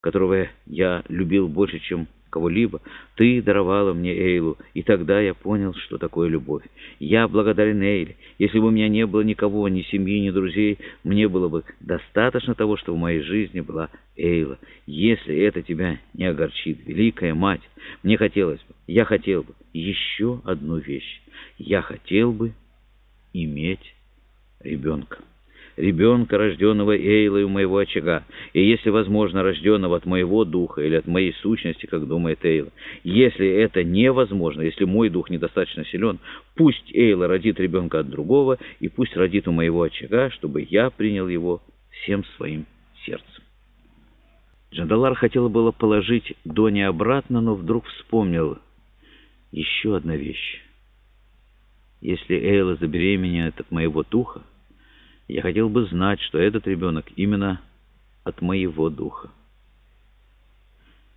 которого я любил больше, чем кого-либо. Ты даровала мне Эйлу, и тогда я понял, что такое любовь. Я благодарен Эйле. Если бы у меня не было никого, ни семьи, ни друзей, мне было бы достаточно того, что в моей жизни была Эйла. Если это тебя не огорчит, великая мать, мне хотелось бы, я хотел бы еще одну вещь. Я хотел бы иметь ребенка ребенка, рожденного Эйлой у моего очага, и, если возможно, рожденного от моего духа или от моей сущности, как думает Эйла. Если это невозможно, если мой дух недостаточно силен, пусть Эйла родит ребенка от другого, и пусть родит у моего очага, чтобы я принял его всем своим сердцем. Джандалар хотела было положить Дони обратно, но вдруг вспомнил еще одна вещь. Если Эйла забеременеет от моего духа, я хотел бы знать, что этот ребенок именно от моего духа.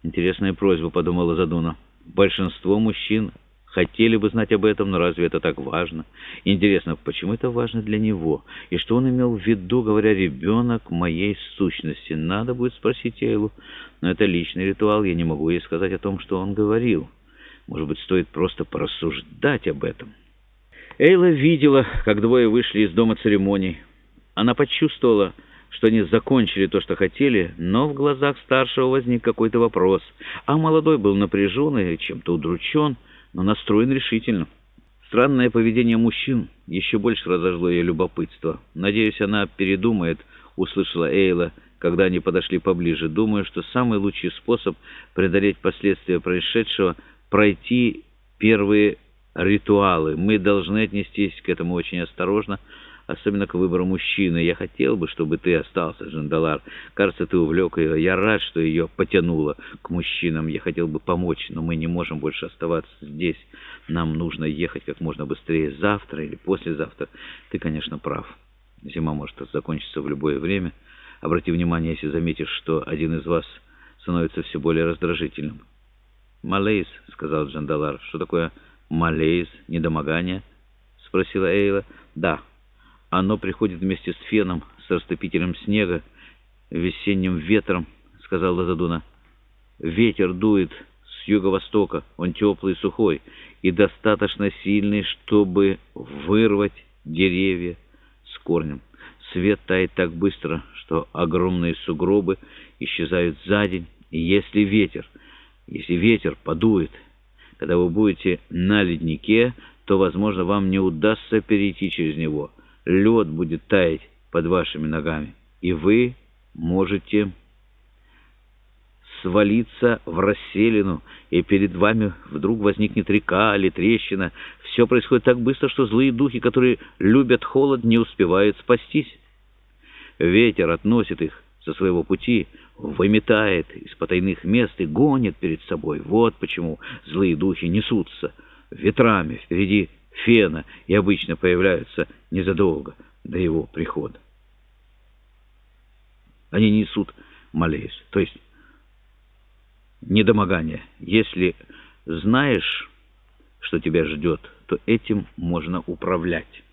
Интересная просьба, подумала Задуна. Большинство мужчин хотели бы знать об этом, но разве это так важно? Интересно, почему это важно для него? И что он имел в виду, говоря «ребенок моей сущности»? Надо будет спросить Эйлу, но это личный ритуал, я не могу ей сказать о том, что он говорил. Может быть, стоит просто порассуждать об этом. Эйла видела, как двое вышли из дома церемоний. Она почувствовала, что они закончили то, что хотели, но в глазах старшего возник какой-то вопрос, а молодой был напряжен и чем-то удручен, но настроен решительно. Странное поведение мужчин еще больше разожгло ее любопытство. «Надеюсь, она передумает», — услышала Эйла, когда они подошли поближе. «Думаю, что самый лучший способ преодолеть последствия происшедшего — пройти первые ритуалы. Мы должны отнестись к этому очень осторожно» особенно к выбору мужчины. Я хотел бы, чтобы ты остался, Жандалар. Кажется, ты увлек ее. Я рад, что ее потянуло к мужчинам. Я хотел бы помочь, но мы не можем больше оставаться здесь. Нам нужно ехать как можно быстрее завтра или послезавтра. Ты, конечно, прав. Зима может закончиться в любое время. Обрати внимание, если заметишь, что один из вас становится все более раздражительным. «Малейс», — сказал Джандалар. «Что такое малейс? Недомогание?» — спросила Эйла. «Да». Оно приходит вместе с феном, с растопителем снега, весенним ветром, — сказала Задуна. Ветер дует с юго-востока, он теплый и сухой, и достаточно сильный, чтобы вырвать деревья с корнем. Свет тает так быстро, что огромные сугробы исчезают за день, и если ветер, если ветер подует, когда вы будете на леднике, то, возможно, вам не удастся перейти через него — лед будет таять под вашими ногами, и вы можете свалиться в расселину, и перед вами вдруг возникнет река или трещина. Все происходит так быстро, что злые духи, которые любят холод, не успевают спастись. Ветер относит их со своего пути, выметает из потайных мест и гонит перед собой. Вот почему злые духи несутся ветрами впереди фена и обычно появляются незадолго до его прихода. Они несут малейс, то есть недомогание. Если знаешь, что тебя ждет, то этим можно управлять.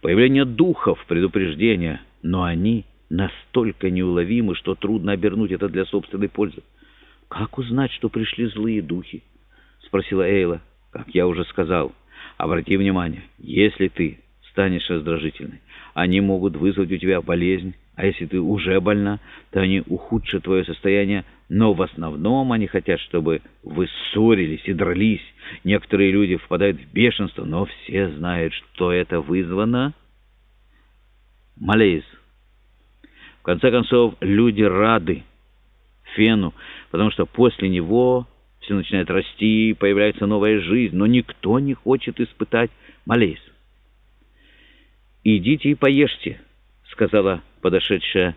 Появление духов — предупреждение, но они настолько неуловимы, что трудно обернуть это для собственной пользы. «Как узнать, что пришли злые духи?» — спросила Эйла. «Как я уже сказал». Обрати внимание, если ты станешь раздражительной, они могут вызвать у тебя болезнь, а если ты уже больна, то они ухудшат твое состояние, но в основном они хотят, чтобы вы ссорились и дрались. Некоторые люди впадают в бешенство, но все знают, что это вызвано. Малейз. В конце концов, люди рады фену, потому что после него все начинает расти, появляется новая жизнь, но никто не хочет испытать малейс. «Идите и поешьте», — сказала подошедшая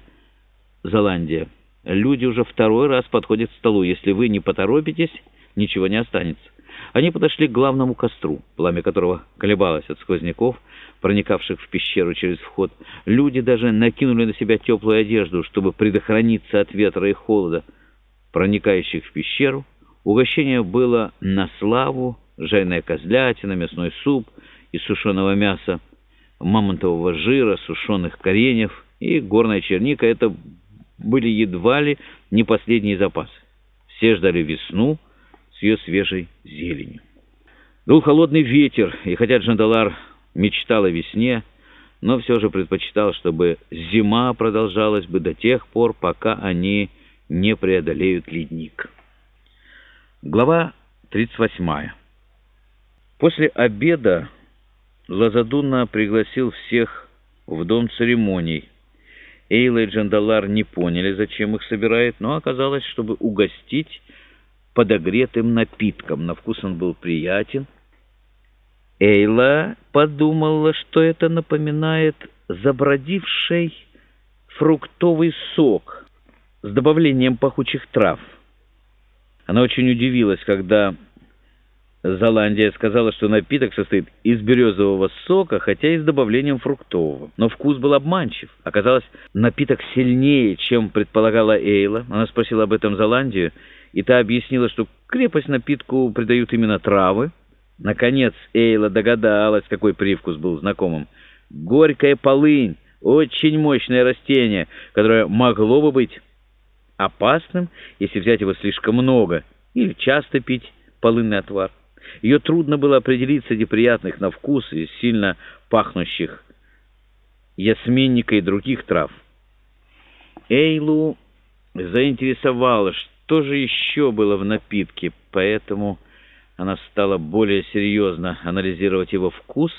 Золандия. «Люди уже второй раз подходят к столу. Если вы не поторопитесь, ничего не останется». Они подошли к главному костру, пламя которого колебалось от сквозняков, проникавших в пещеру через вход. Люди даже накинули на себя теплую одежду, чтобы предохраниться от ветра и холода, проникающих в пещеру. Угощение было на славу, жареная козлятина, мясной суп из сушеного мяса, мамонтового жира, сушеных кореньев и горная черника. Это были едва ли не последние запасы. Все ждали весну с ее свежей зеленью. Дул холодный ветер, и хотя Джандалар мечтал о весне, но все же предпочитал, чтобы зима продолжалась бы до тех пор, пока они не преодолеют ледник. Глава 38. После обеда Лазадуна пригласил всех в дом церемоний. Эйла и Джандалар не поняли, зачем их собирает, но оказалось, чтобы угостить подогретым напитком. На вкус он был приятен. Эйла подумала, что это напоминает забродивший фруктовый сок с добавлением пахучих трав. Она очень удивилась, когда Золандия сказала, что напиток состоит из березового сока, хотя и с добавлением фруктового. Но вкус был обманчив. Оказалось, напиток сильнее, чем предполагала Эйла. Она спросила об этом Золандию, и та объяснила, что крепость напитку придают именно травы. Наконец Эйла догадалась, какой привкус был знакомым. Горькая полынь, очень мощное растение, которое могло бы быть опасным, если взять его слишком много, или часто пить полынный отвар. Ее трудно было определить среди приятных на вкус и сильно пахнущих ясменника и других трав. Эйлу заинтересовало, что же еще было в напитке, поэтому она стала более серьезно анализировать его вкус.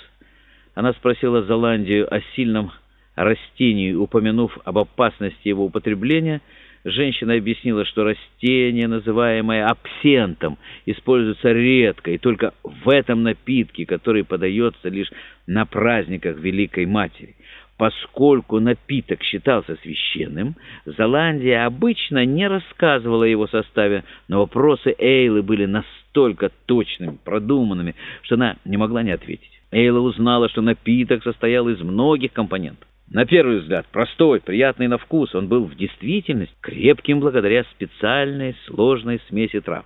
Она спросила Золандию о сильном растении, упомянув об опасности его употребления – Женщина объяснила, что растение, называемое абсентом, используется редко и только в этом напитке, который подается лишь на праздниках Великой Матери. Поскольку напиток считался священным, Золандия обычно не рассказывала о его составе, но вопросы Эйлы были настолько точными, продуманными, что она не могла не ответить. Эйла узнала, что напиток состоял из многих компонентов. На первый взгляд, простой, приятный на вкус, он был в действительности крепким благодаря специальной сложной смеси трав.